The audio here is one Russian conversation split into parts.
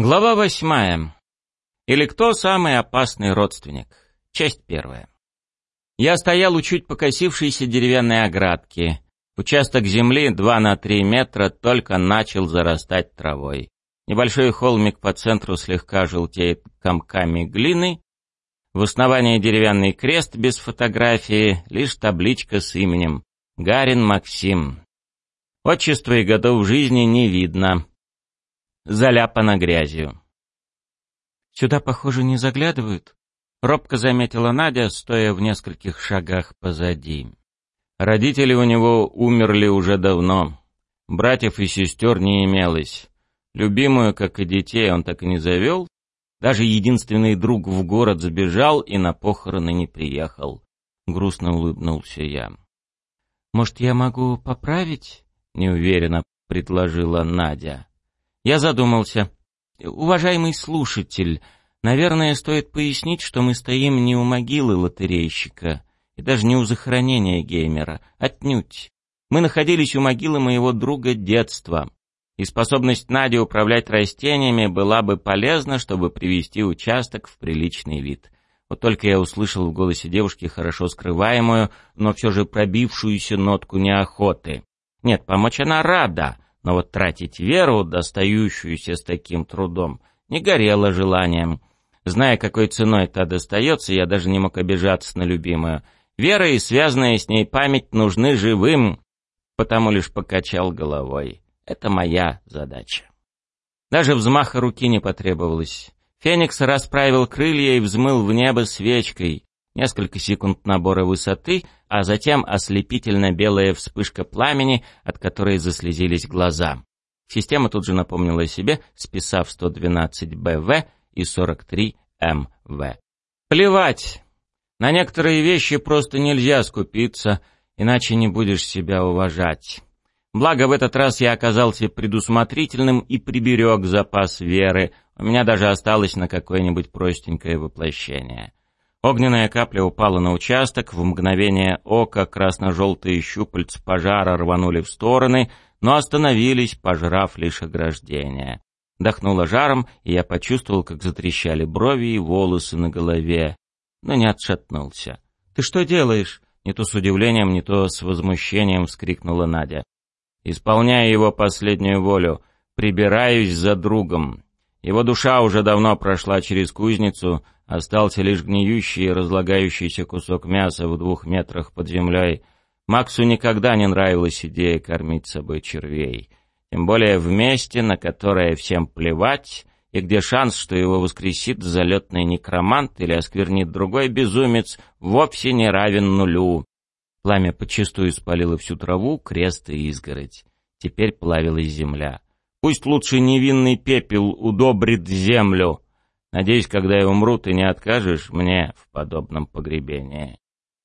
Глава восьмая. Или кто самый опасный родственник? Часть первая. Я стоял у чуть покосившейся деревянной оградки. Участок земли 2 на 3 метра только начал зарастать травой. Небольшой холмик по центру слегка желтеет комками глины. В основании деревянный крест без фотографии, лишь табличка с именем. Гарин Максим. Отчества и годов жизни не видно заляпана грязью. «Сюда, похоже, не заглядывают», — робко заметила Надя, стоя в нескольких шагах позади. Родители у него умерли уже давно. Братьев и сестер не имелось. Любимую, как и детей, он так и не завел. Даже единственный друг в город забежал и на похороны не приехал. Грустно улыбнулся я. «Может, я могу поправить?» — неуверенно предложила Надя. Я задумался. Уважаемый слушатель, наверное, стоит пояснить, что мы стоим не у могилы лотерейщика и даже не у захоронения геймера, отнюдь. Мы находились у могилы моего друга детства, и способность Нади управлять растениями была бы полезна, чтобы привести участок в приличный вид. Вот только я услышал в голосе девушки хорошо скрываемую, но все же пробившуюся нотку неохоты. Нет, помочь она рада, но вот тратить веру, достающуюся с таким трудом, не горело желанием. Зная, какой ценой та достается, я даже не мог обижаться на любимую. Вера и связанная с ней память нужны живым, потому лишь покачал головой. Это моя задача. Даже взмаха руки не потребовалось. Феникс расправил крылья и взмыл в небо свечкой. Несколько секунд набора высоты, а затем ослепительно белая вспышка пламени, от которой заслезились глаза. Система тут же напомнила о себе, списав 112 БВ и 43 МВ. Плевать! На некоторые вещи просто нельзя скупиться, иначе не будешь себя уважать. Благо, в этот раз я оказался предусмотрительным и приберег запас веры, у меня даже осталось на какое-нибудь простенькое воплощение. Огненная капля упала на участок, в мгновение ока красно-желтые щупальца пожара рванули в стороны, но остановились, пожрав лишь ограждение. Дохнуло жаром, и я почувствовал, как затрещали брови и волосы на голове, но не отшатнулся. «Ты что делаешь?» — не то с удивлением, не то с возмущением вскрикнула Надя. «Исполняю его последнюю волю, прибираюсь за другом. Его душа уже давно прошла через кузницу, Остался лишь гниющий и разлагающийся кусок мяса в двух метрах под землей. Максу никогда не нравилась идея кормить собой червей. Тем более в месте, на которое всем плевать, и где шанс, что его воскресит залетный некромант или осквернит другой безумец, вовсе не равен нулю. Пламя почистую спалило всю траву, крест и изгородь. Теперь плавилась земля. Пусть лучше невинный пепел удобрит землю, Надеюсь, когда я умру, ты не откажешь мне в подобном погребении».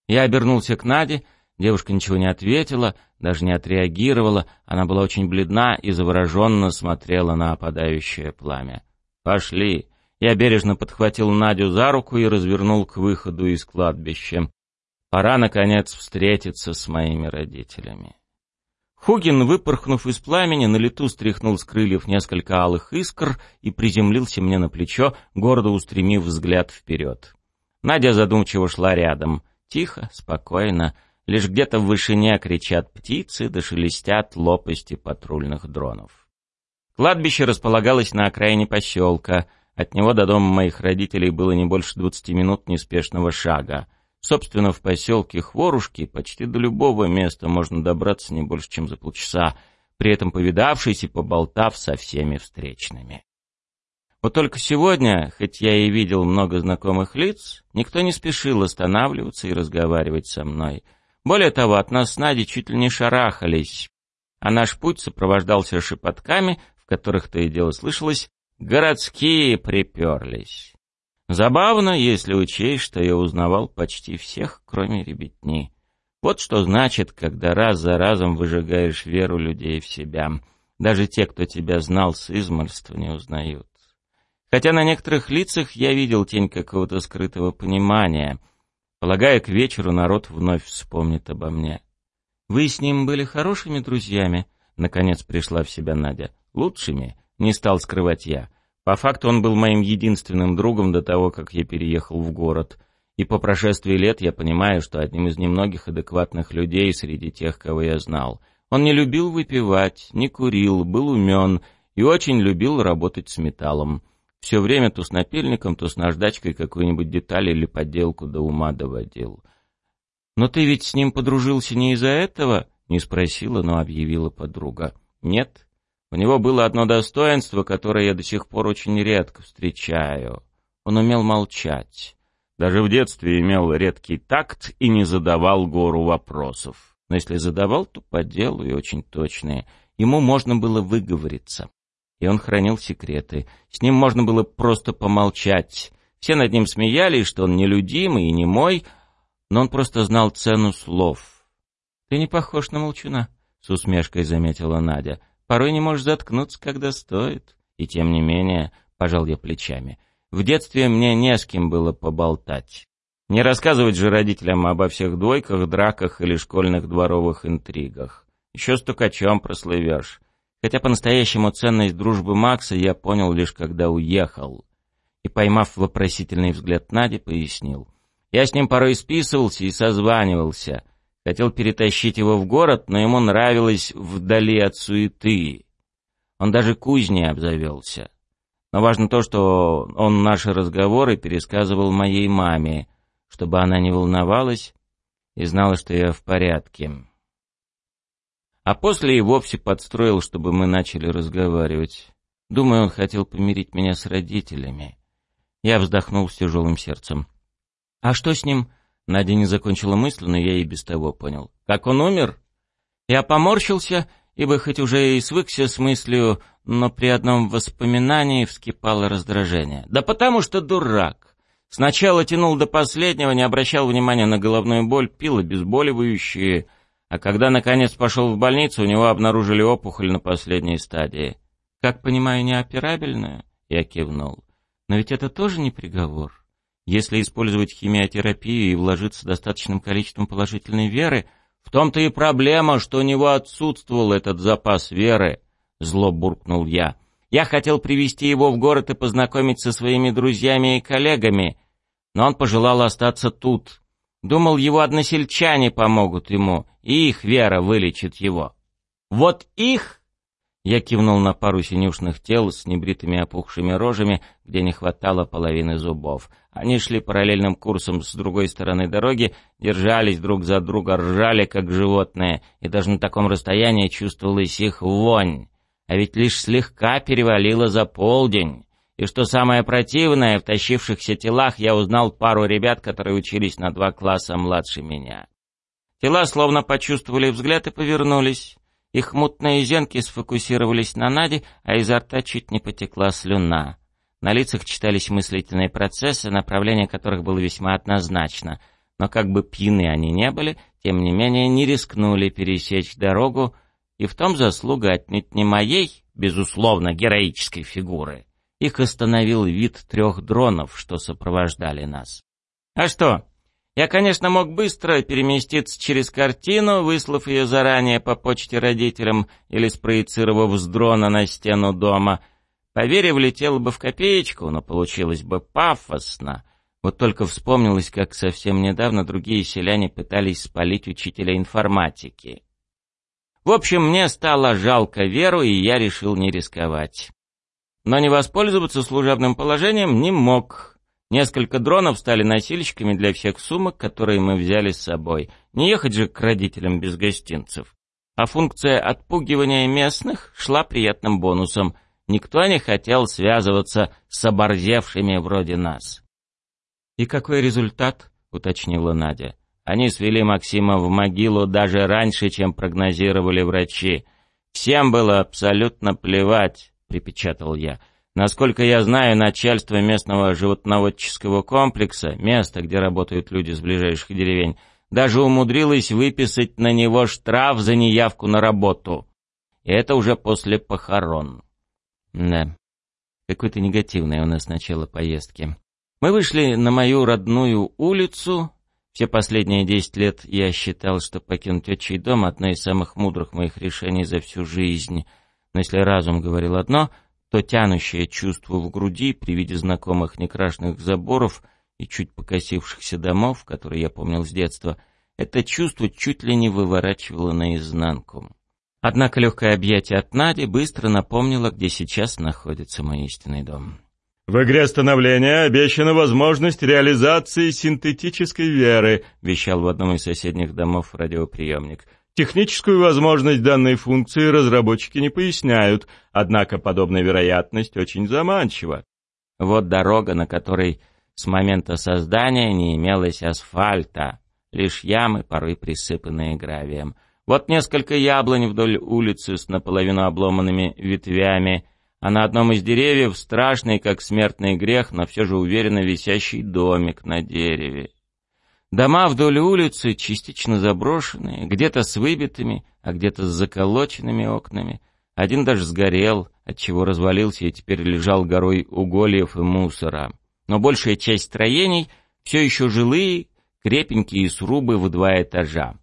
Я обернулся к Наде, девушка ничего не ответила, даже не отреагировала, она была очень бледна и завороженно смотрела на опадающее пламя. «Пошли!» Я бережно подхватил Надю за руку и развернул к выходу из кладбища. Пора, наконец, встретиться с моими родителями. Хугин, выпорхнув из пламени, на лету стряхнул с крыльев несколько алых искр и приземлился мне на плечо, гордо устремив взгляд вперед. Надя задумчиво шла рядом. Тихо, спокойно. Лишь где-то в вышине кричат птицы, да шелестят лопасти патрульных дронов. Кладбище располагалось на окраине поселка. От него до дома моих родителей было не больше двадцати минут неспешного шага. Собственно, в поселке Хворушки почти до любого места можно добраться не больше, чем за полчаса, при этом повидавшись и поболтав со всеми встречными. Вот только сегодня, хоть я и видел много знакомых лиц, никто не спешил останавливаться и разговаривать со мной. Более того, от нас с Надей чуть ли не шарахались, а наш путь сопровождался шепотками, в которых то и дело слышалось «городские приперлись». Забавно, если учесть, что я узнавал почти всех, кроме ребятни. Вот что значит, когда раз за разом выжигаешь веру людей в себя. Даже те, кто тебя знал с измольства, не узнают. Хотя на некоторых лицах я видел тень какого-то скрытого понимания. Полагаю, к вечеру народ вновь вспомнит обо мне. «Вы с ним были хорошими друзьями?» Наконец пришла в себя Надя. «Лучшими?» — не стал скрывать я. По факту он был моим единственным другом до того, как я переехал в город. И по прошествии лет я понимаю, что одним из немногих адекватных людей среди тех, кого я знал. Он не любил выпивать, не курил, был умен и очень любил работать с металлом. Все время то с напильником, то с наждачкой какую-нибудь деталь или подделку до ума доводил. «Но ты ведь с ним подружился не из-за этого?» — не спросила, но объявила подруга. «Нет. У него было одно достоинство, которое я до сих пор очень редко встречаю. Он умел молчать. Даже в детстве имел редкий такт и не задавал гору вопросов. Но если задавал, то по делу и очень точные. Ему можно было выговориться и он хранил секреты. С ним можно было просто помолчать. Все над ним смеялись, что он нелюдимый и не мой, но он просто знал цену слов. «Ты не похож на молчуна», — с усмешкой заметила Надя. «Порой не можешь заткнуться, когда стоит». И тем не менее, пожал я плечами. В детстве мне не с кем было поболтать. Не рассказывать же родителям обо всех двойках, драках или школьных дворовых интригах. Еще стукачом прослывешь. Хотя по-настоящему ценность дружбы Макса я понял лишь когда уехал. И, поймав вопросительный взгляд Нади, пояснил. Я с ним порой списывался и созванивался. Хотел перетащить его в город, но ему нравилось вдали от суеты. Он даже кузней обзавелся. Но важно то, что он наши разговоры пересказывал моей маме, чтобы она не волновалась и знала, что я в порядке. А после и вовсе подстроил, чтобы мы начали разговаривать. Думаю, он хотел помирить меня с родителями. Я вздохнул с тяжелым сердцем. «А что с ним?» Надя не закончила мысль, но я и без того понял. «Как он умер?» Я поморщился, ибо хоть уже и свыкся с мыслью, но при одном воспоминании вскипало раздражение. «Да потому что дурак!» Сначала тянул до последнего, не обращал внимания на головную боль, пил обезболивающие, а когда, наконец, пошел в больницу, у него обнаружили опухоль на последней стадии. «Как понимаю, неоперабельная?» Я кивнул. «Но ведь это тоже не приговор. Если использовать химиотерапию и вложиться достаточным количеством положительной веры, в том-то и проблема, что у него отсутствовал этот запас веры», — зло буркнул я. «Я хотел привести его в город и познакомить со своими друзьями и коллегами, но он пожелал остаться тут, Думал, его односельчане помогут ему, и их вера вылечит его. Вот их... Я кивнул на пару синюшных тел с небритыми опухшими рожами, где не хватало половины зубов. Они шли параллельным курсом с другой стороны дороги, держались друг за друга, ржали, как животные, и даже на таком расстоянии чувствовалась их вонь. А ведь лишь слегка перевалило за полдень. И что самое противное, в тащившихся телах я узнал пару ребят, которые учились на два класса младше меня. Тела словно почувствовали взгляд и повернулись. Их мутные зенки сфокусировались на Наде, а изо рта чуть не потекла слюна. На лицах читались мыслительные процессы, направление которых было весьма однозначно. Но как бы пьяны они не были, тем не менее не рискнули пересечь дорогу, и в том заслуга отнюдь не моей, безусловно, героической фигуры, их остановил вид трех дронов, что сопровождали нас. А что? Я, конечно, мог быстро переместиться через картину, выслав ее заранее по почте родителям или спроецировав с дрона на стену дома. Поверив, влетело бы в копеечку, но получилось бы пафосно. Вот только вспомнилось, как совсем недавно другие селяне пытались спалить учителя информатики. В общем, мне стало жалко Веру, и я решил не рисковать но не воспользоваться служебным положением не мог. Несколько дронов стали носильщиками для всех сумок, которые мы взяли с собой. Не ехать же к родителям без гостинцев. А функция отпугивания местных шла приятным бонусом. Никто не хотел связываться с оборзевшими вроде нас. «И какой результат?» — уточнила Надя. «Они свели Максима в могилу даже раньше, чем прогнозировали врачи. Всем было абсолютно плевать, припечатал я. Насколько я знаю, начальство местного животноводческого комплекса, место, где работают люди с ближайших деревень, даже умудрилось выписать на него штраф за неявку на работу. И это уже после похорон. Да, какой-то негативный у нас начало поездки. Мы вышли на мою родную улицу. Все последние десять лет я считал, что покинуть отчий дом — одно из самых мудрых моих решений за всю жизнь — но если разум говорил одно, то тянущее чувство в груди при виде знакомых некрашенных заборов и чуть покосившихся домов, которые я помнил с детства, это чувство чуть ли не выворачивало наизнанку. Однако легкое объятие от Нади быстро напомнило, где сейчас находится мой истинный дом. В игре становления обещана возможность реализации синтетической веры, вещал в одном из соседних домов радиоприемник. Техническую возможность данной функции разработчики не поясняют, однако подобная вероятность очень заманчива. Вот дорога, на которой с момента создания не имелось асфальта, лишь ямы, порой присыпанные гравием. Вот несколько яблонь вдоль улицы с наполовину обломанными ветвями, а на одном из деревьев страшный, как смертный грех, но все же уверенно висящий домик на дереве. Дома вдоль улицы частично заброшенные, где-то с выбитыми, а где-то с заколоченными окнами. Один даже сгорел, отчего развалился и теперь лежал горой угольев и мусора. Но большая часть строений все еще жилые, крепенькие срубы в два этажа.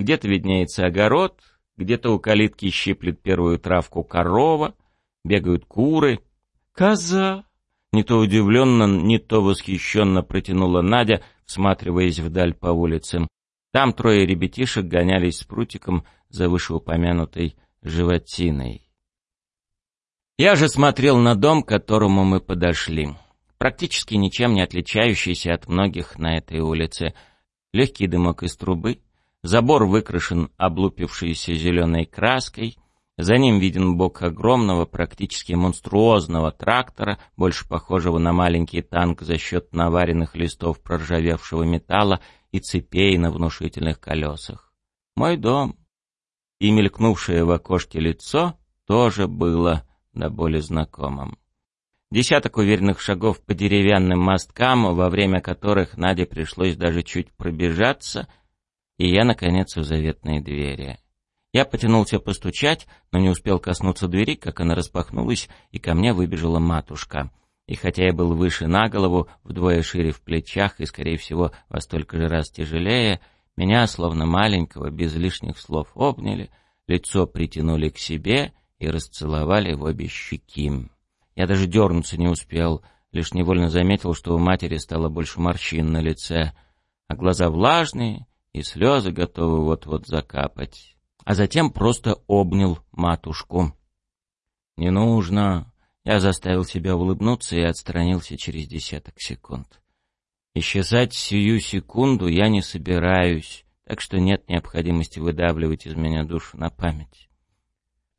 Где-то виднеется огород, где-то у калитки щиплет первую травку корова, бегают куры. «Коза!» Не то удивленно, не то восхищенно протянула Надя, всматриваясь вдаль по улицам. Там трое ребятишек гонялись с прутиком за вышеупомянутой животиной. Я же смотрел на дом, к которому мы подошли. Практически ничем не отличающийся от многих на этой улице. Легкий дымок из трубы, забор выкрашен облупившейся зеленой краской — за ним виден бок огромного, практически монструозного трактора, больше похожего на маленький танк за счет наваренных листов проржавевшего металла и цепей на внушительных колесах. Мой дом. И мелькнувшее в окошке лицо тоже было до боли знакомым. Десяток уверенных шагов по деревянным мосткам, во время которых Наде пришлось даже чуть пробежаться, и я, наконец, в заветные двери. Я потянулся постучать, но не успел коснуться двери, как она распахнулась, и ко мне выбежала матушка. И хотя я был выше на голову, вдвое шире в плечах и, скорее всего, во столько же раз тяжелее, меня, словно маленького, без лишних слов обняли, лицо притянули к себе и расцеловали в обе щеки. Я даже дернуться не успел, лишь невольно заметил, что у матери стало больше морщин на лице, а глаза влажные, и слезы готовы вот-вот закапать а затем просто обнял матушку. «Не нужно!» Я заставил себя улыбнуться и отстранился через десяток секунд. Исчезать сию секунду я не собираюсь, так что нет необходимости выдавливать из меня душу на память.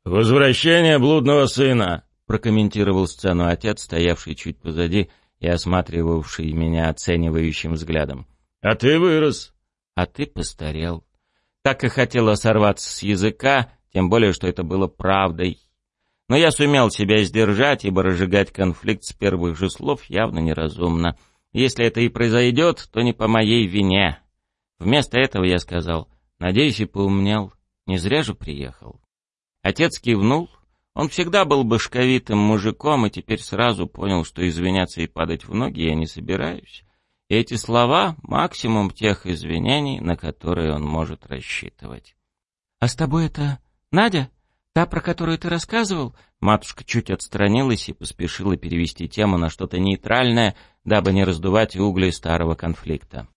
«Возвращение блудного сына!» — прокомментировал сцену отец, стоявший чуть позади и осматривавший меня оценивающим взглядом. «А ты вырос!» «А ты постарел!» Так и хотела сорваться с языка, тем более, что это было правдой. Но я сумел себя сдержать, ибо разжигать конфликт с первых же слов явно неразумно. Если это и произойдет, то не по моей вине. Вместо этого я сказал, надеюсь, и поумнел. Не зря же приехал. Отец кивнул. Он всегда был башковитым мужиком и теперь сразу понял, что извиняться и падать в ноги я не собираюсь. Эти слова — максимум тех извинений, на которые он может рассчитывать. «А с тобой это Надя? Та, про которую ты рассказывал?» Матушка чуть отстранилась и поспешила перевести тему на что-то нейтральное, дабы не раздувать угли старого конфликта.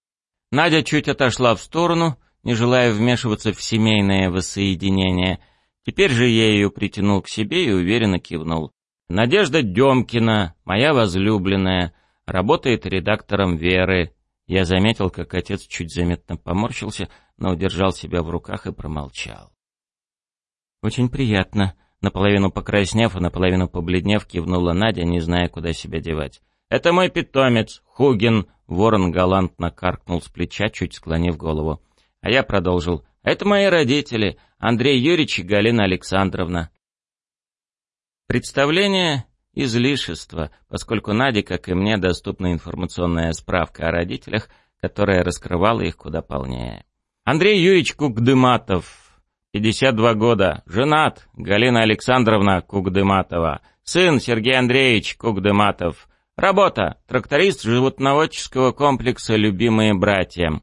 Надя чуть отошла в сторону, не желая вмешиваться в семейное воссоединение. Теперь же я ее притянул к себе и уверенно кивнул. «Надежда Демкина, моя возлюбленная», Работает редактором «Веры». Я заметил, как отец чуть заметно поморщился, но удержал себя в руках и промолчал. «Очень приятно», — наполовину покраснев и наполовину побледнев, кивнула Надя, не зная, куда себя девать. «Это мой питомец, Хугин», — ворон галантно каркнул с плеча, чуть склонив голову. А я продолжил. «Это мои родители, Андрей Юрьевич и Галина Александровна». Представление излишество, поскольку Наде, как и мне, доступна информационная справка о родителях, которая раскрывала их куда полнее. Андрей Юрьевич Кукдыматов, 52 года, женат, Галина Александровна Кукдыматова, сын Сергей Андреевич Кукдыматов, работа, тракторист животноводческого комплекса «Любимые братья».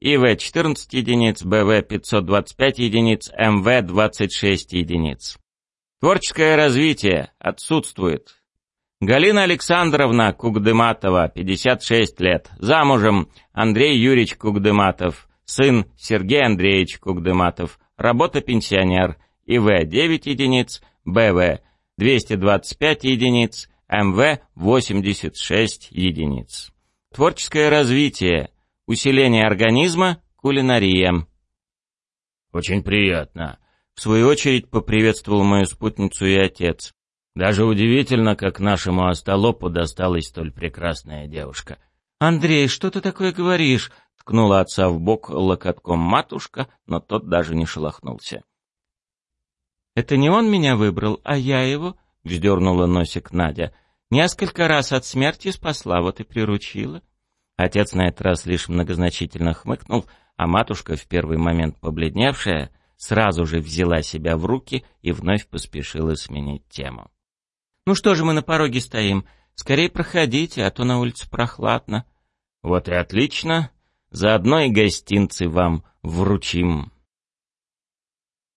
ИВ 14 единиц, БВ 525 единиц, МВ 26 единиц. Творческое развитие отсутствует. Галина Александровна Кугдыматова, 56 лет, замужем, Андрей Юрьевич Кугдыматов, сын Сергей Андреевич Кугдыматов, работа пенсионер, ИВ 9 единиц, БВ 225 единиц, МВ 86 единиц. Творческое развитие, усиление организма, кулинария. Очень приятно. В свою очередь поприветствовал мою спутницу и отец. Даже удивительно, как нашему остолопу досталась столь прекрасная девушка. «Андрей, что ты такое говоришь?» — ткнула отца в бок локотком матушка, но тот даже не шелохнулся. «Это не он меня выбрал, а я его?» — вздернула носик Надя. «Несколько раз от смерти спасла, вот и приручила». Отец на этот раз лишь многозначительно хмыкнул, а матушка, в первый момент побледневшая, сразу же взяла себя в руки и вновь поспешила сменить тему. Ну что же мы на пороге стоим? Скорее проходите, а то на улице прохладно. Вот и отлично. Заодно и гостинцы вам вручим.